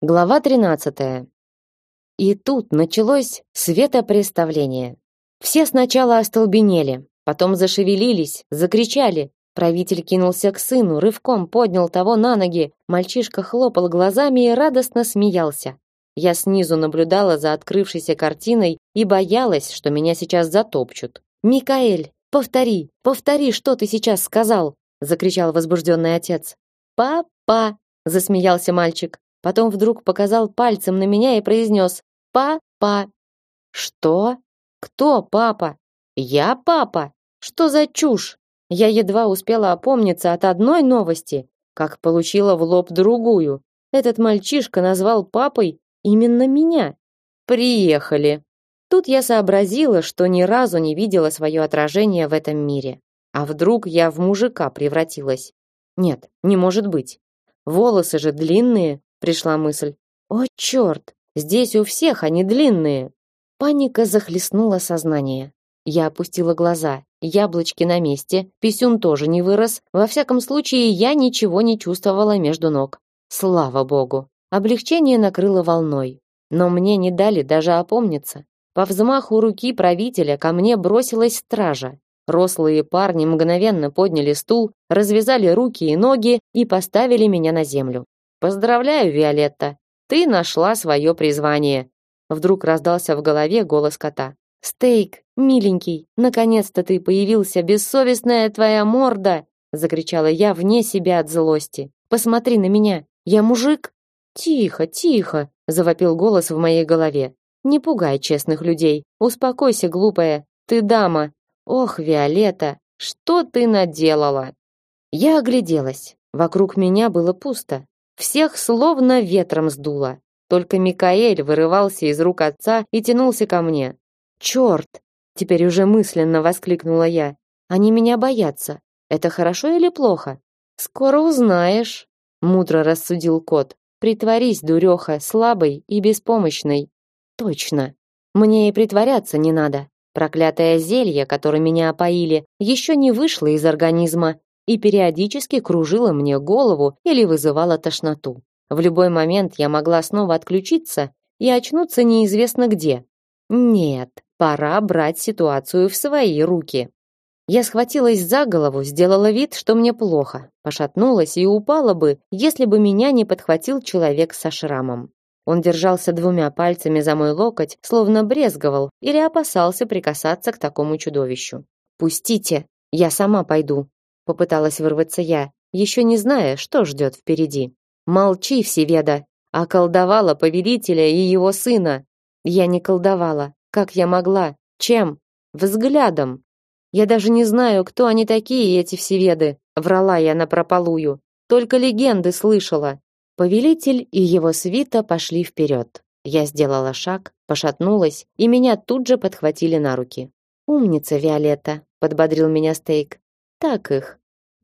Глава 13. И тут началось светопреставление. Все сначала остолбенели, потом зашевелились, закричали. Правитель кинулся к сыну, рывком поднял того на ноги. Мальчишка хлопал глазами и радостно смеялся. Я снизу наблюдала за открывшейся картиной и боялась, что меня сейчас затопчут. «Микаэль, повтори, повтори, что ты сейчас сказал!» закричал возбужденный отец. «Папа!» засмеялся мальчик. Потом вдруг показал пальцем на меня и произнес «Папа». «Что? Кто папа? Я папа? Что за чушь?» Я едва успела опомниться от одной новости, как получила в лоб другую. Этот мальчишка назвал папой именно меня. «Приехали». Тут я сообразила, что ни разу не видела свое отражение в этом мире. А вдруг я в мужика превратилась? Нет, не может быть. Волосы же длинные, пришла мысль. О, черт! Здесь у всех они длинные. Паника захлестнула сознание. Я опустила глаза. Яблочки на месте, писюн тоже не вырос. Во всяком случае, я ничего не чувствовала между ног. Слава богу. Облегчение накрыло волной. Но мне не дали даже опомниться. По взмаху руки правителя ко мне бросилась стража. Рослые парни мгновенно подняли стул, развязали руки и ноги и поставили меня на землю. Поздравляю, Виолетта. Ты нашла свое призвание. Вдруг раздался в голове голос кота. Стейк, миленький, наконец-то ты появился, бессовестная твоя морда, закричала я вне себя от злости. Посмотри на меня. Я мужик. Тихо, тихо, завопил голос в моей голове. Не пугай честных людей. Успокойся, глупая. Ты дама. Ох, Виолетта, что ты наделала? Я огляделась. Вокруг меня было пусто. Всех словно ветром сдуло. Только Микаэль вырывался из рук отца и тянулся ко мне. «Черт!» — теперь уже мысленно воскликнула я. «Они меня боятся. Это хорошо или плохо?» «Скоро узнаешь», — мудро рассудил кот. «Притворись, дуреха, слабой и беспомощной». «Точно. Мне и притворяться не надо. Проклятое зелье, которым меня опоили, еще не вышло из организма и периодически кружила мне голову или вызывала тошноту. В любой момент я могла снова отключиться и очнуться неизвестно где. Нет, пора брать ситуацию в свои руки. Я схватилась за голову, сделала вид, что мне плохо, пошатнулась и упала бы, если бы меня не подхватил человек со шрамом. Он держался двумя пальцами за мой локоть, словно брезговал или опасался прикасаться к такому чудовищу. «Пустите, я сама пойду», попыталась вырваться я, еще не зная, что ждет впереди. Молчи, Всеведа, околдовала повелителя и его сына. Я не колдовала. Как я могла? Чем? Взглядом. Я даже не знаю, кто они такие, эти Всеведы. Врала я напропалую. Только легенды слышала. Повелитель и его свита пошли вперед. Я сделала шаг, пошатнулась, и меня тут же подхватили на руки. «Умница, Виолетта», — подбодрил меня Стейк. Так их.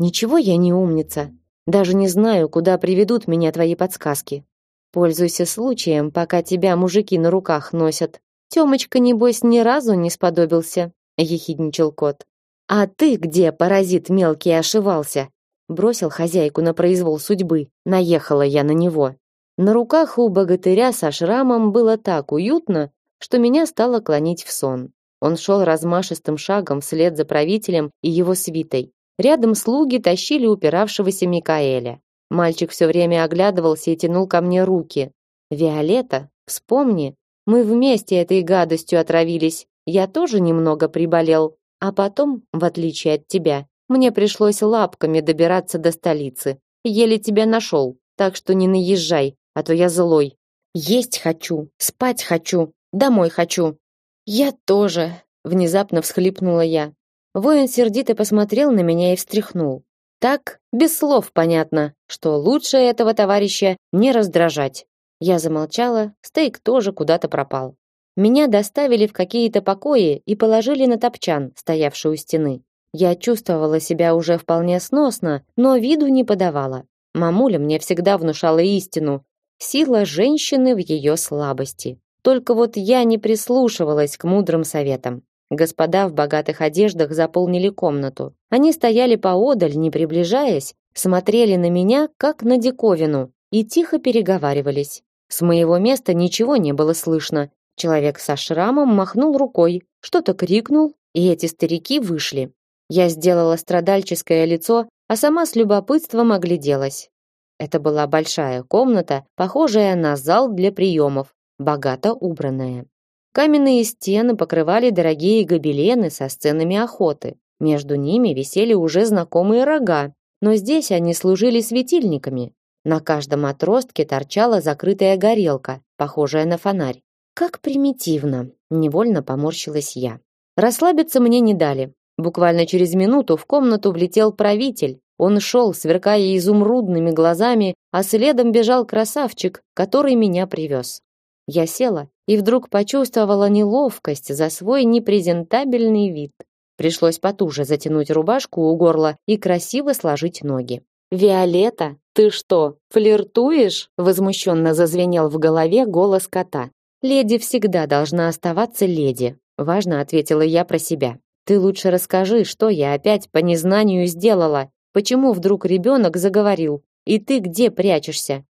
Ничего я не умница. Даже не знаю, куда приведут меня твои подсказки. Пользуйся случаем, пока тебя мужики на руках носят. Тёмочка, небось, ни разу не сподобился, ехидничал кот. А ты где, паразит мелкий, ошивался? Бросил хозяйку на произвол судьбы. Наехала я на него. На руках у богатыря со шрамом было так уютно, что меня стало клонить в сон. Он шел размашистым шагом вслед за правителем и его свитой. Рядом слуги тащили упиравшегося Микаэля. Мальчик все время оглядывался и тянул ко мне руки. «Виолетта, вспомни, мы вместе этой гадостью отравились. Я тоже немного приболел. А потом, в отличие от тебя, мне пришлось лапками добираться до столицы. Еле тебя нашел, так что не наезжай, а то я злой. Есть хочу, спать хочу, домой хочу. Я тоже, внезапно всхлипнула я. Воин сердито посмотрел на меня и встряхнул. Так, без слов понятно, что лучше этого товарища не раздражать. Я замолчала, стейк тоже куда-то пропал. Меня доставили в какие-то покои и положили на топчан, стоявший у стены. Я чувствовала себя уже вполне сносно, но виду не подавала. Мамуля мне всегда внушала истину: сила женщины в ее слабости. Только вот я не прислушивалась к мудрым советам. Господа в богатых одеждах заполнили комнату. Они стояли поодаль, не приближаясь, смотрели на меня, как на диковину, и тихо переговаривались. С моего места ничего не было слышно. Человек со шрамом махнул рукой, что-то крикнул, и эти старики вышли. Я сделала страдальческое лицо, а сама с любопытством огляделась. Это была большая комната, похожая на зал для приемов, богато убранная. Каменные стены покрывали дорогие гобелены со сценами охоты. Между ними висели уже знакомые рога, но здесь они служили светильниками. На каждом отростке торчала закрытая горелка, похожая на фонарь. Как примитивно, невольно поморщилась я. Расслабиться мне не дали. Буквально через минуту в комнату влетел правитель. Он шел, сверкая изумрудными глазами, а следом бежал красавчик, который меня привез. Я села и вдруг почувствовала неловкость за свой непрезентабельный вид. Пришлось потуже затянуть рубашку у горла и красиво сложить ноги. «Виолетта, ты что, флиртуешь?» возмущенно зазвенел в голове голос кота. «Леди всегда должна оставаться леди», важно ответила я про себя. «Ты лучше расскажи, что я опять по незнанию сделала. Почему вдруг ребенок заговорил? И ты где прячешься?»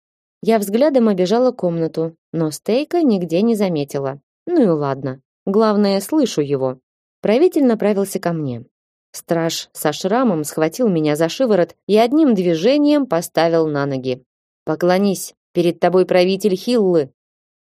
Я взглядом обежала комнату, но стейка нигде не заметила. Ну и ладно. Главное, слышу его. Правитель направился ко мне. Страж со шрамом схватил меня за шиворот и одним движением поставил на ноги. Поклонись, перед тобой правитель Хиллы.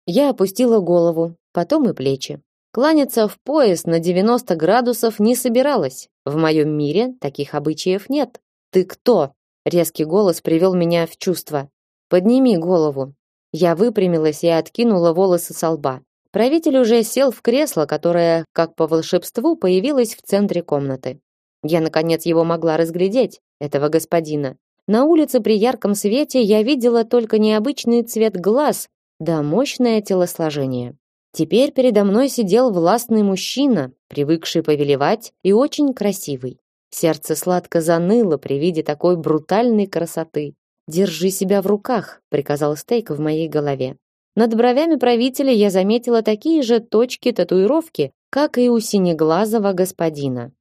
Я опустила голову, потом и плечи. Кланяться в пояс на 90 градусов не собиралась. В моем мире таких обычаев нет. Ты кто? Резкий голос привел меня в чувство. Подними голову. Я выпрямилась и откинула волосы с лба. Правитель уже сел в кресло, которое, как по волшебству, появилось в центре комнаты. Я наконец его могла разглядеть, этого господина. На улице при ярком свете я видела только необычный цвет глаз, да мощное телосложение. Теперь передо мной сидел властный мужчина, привыкший повелевать и очень красивый. Сердце сладко заныло при виде такой брутальной красоты. Держи себя в руках, приказал Стейк в моей голове. Над бровями правителя я заметила такие же точки татуировки, как и у синеглазого господина.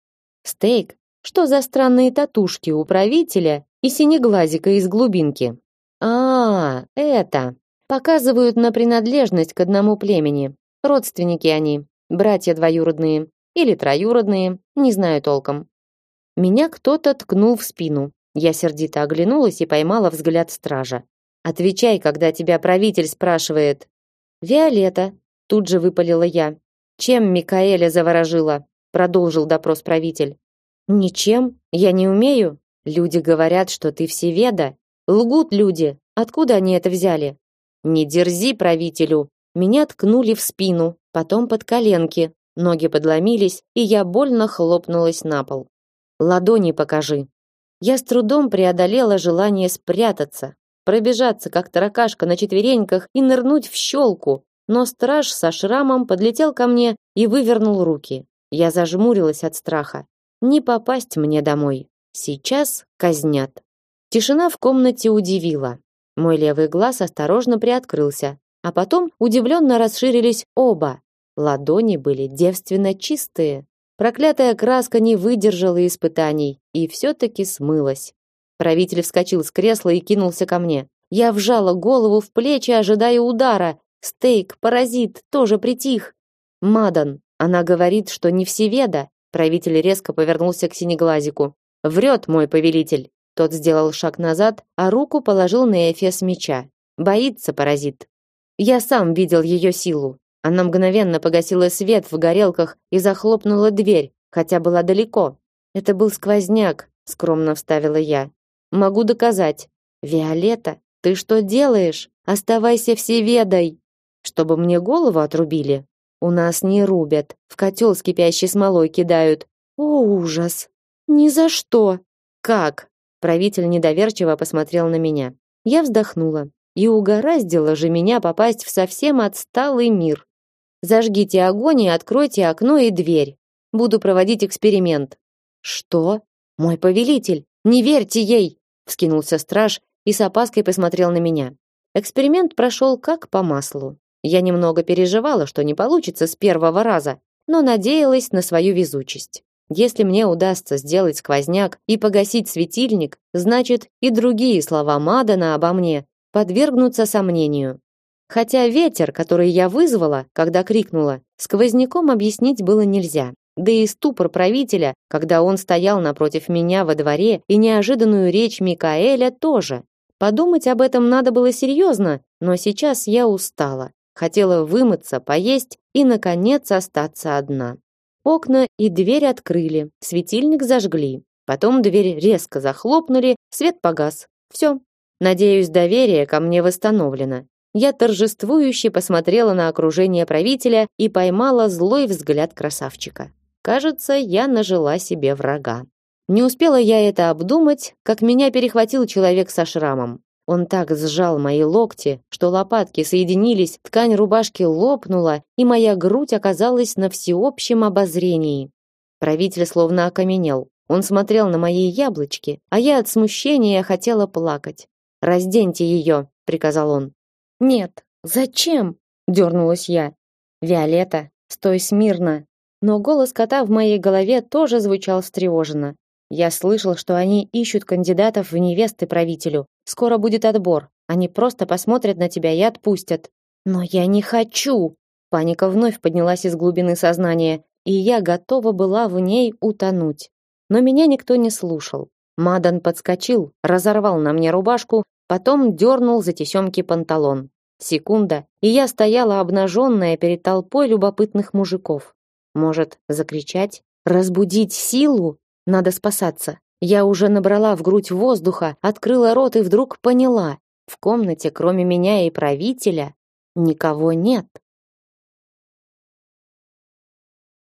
Стейк, что за странные татушки у правителя и синеглазика из глубинки? А, это показывают на принадлежность к одному племени. Родственники они, братья двоюродные или троюродные, не знаю толком. Меня кто-то ткнул в спину. Я сердито оглянулась и поймала взгляд стража. Отвечай, когда тебя правитель спрашивает. Виолетта, тут же выпалила я. Чем Микаэля заворожила? продолжил допрос правитель. Ничем, я не умею. Люди говорят, что ты всеведа. Лгут люди. Откуда они это взяли? Не дерзи правителю. Меня ткнули в спину, потом под коленки. Ноги подломились, и я больно хлопнулась на пол. Ладони покажи, я с трудом преодолела желание спрятаться, пробежаться как таракашка на четвереньках и нырнуть в щелку, но страж со шрамом подлетел ко мне и вывернул руки. Я зажмурилась от страха. Не попасть мне домой. Сейчас казнят. Тишина в комнате удивила. Мой левый глаз осторожно приоткрылся, а потом удивленно расширились оба. Ладони были девственно чистые. Проклятая краска не выдержала испытаний и все-таки смылась. Правитель вскочил с кресла и кинулся ко мне. Я вжала голову в плечи, ожидая удара. Стейк, паразит, тоже притих. Мадан, она говорит, что не всеведа. Правитель резко повернулся к синеглазику. Врет мой повелитель. Тот сделал шаг назад, а руку положил на эфес меча. Боится паразит. Я сам видел ее силу. Она мгновенно погасила свет в горелках и захлопнула дверь, хотя была далеко. Это был сквозняк, скромно вставила я. Могу доказать. Виолетта, ты что делаешь? Оставайся всеведой. Чтобы мне голову отрубили. У нас не рубят, в котел с кипящей смолой кидают. О, ужас. Ни за что. Как? Правитель недоверчиво посмотрел на меня. Я вздохнула. И угораздило же меня попасть в совсем отсталый мир. Зажгите огонь и откройте окно и дверь. Буду проводить эксперимент. Что? Мой повелитель, не верьте ей, вскинулся страж и с опаской посмотрел на меня. Эксперимент прошел как по маслу. Я немного переживала, что не получится с первого раза, но надеялась на свою везучесть. Если мне удастся сделать сквозняк и погасить светильник, значит и другие слова Мадана обо мне подвергнутся сомнению. Хотя ветер, который я вызвала, когда крикнула, сквозняком объяснить было нельзя. Да и ступор правителя, когда он стоял напротив меня во дворе, и неожиданную речь Микаэля тоже. Подумать об этом надо было серьезно, но сейчас я устала. Хотела вымыться, поесть и, наконец, остаться одна. Окна и дверь открыли, светильник зажгли. Потом дверь резко захлопнули, свет погас. Все. Надеюсь, доверие ко мне восстановлено. Я торжествующе посмотрела на окружение правителя и поймала злой взгляд красавчика. Кажется, я нажила себе врага. Не успела я это обдумать, как меня перехватил человек со шрамом. Он так сжал мои локти, что лопатки соединились, ткань рубашки лопнула, и моя грудь оказалась на всеобщем обозрении. Правитель словно окаменел. Он смотрел на мои яблочки, а я от смущения хотела плакать. «Разденьте ее», — приказал он. «Нет, зачем?» — дернулась я. «Виолетта, стой смирно!» Но голос кота в моей голове тоже звучал встревоженно. Я слышал, что они ищут кандидатов в невесты правителю. Скоро будет отбор. Они просто посмотрят на тебя и отпустят. Но я не хочу. Паника вновь поднялась из глубины сознания, и я готова была в ней утонуть. Но меня никто не слушал. Мадан подскочил, разорвал на мне рубашку, потом дернул за тесемки панталон. Секунда, и я стояла обнаженная перед толпой любопытных мужиков. Может, закричать? Разбудить силу? Надо спасаться. Я уже набрала в грудь воздуха, открыла рот и вдруг поняла. В комнате, кроме меня и правителя, никого нет.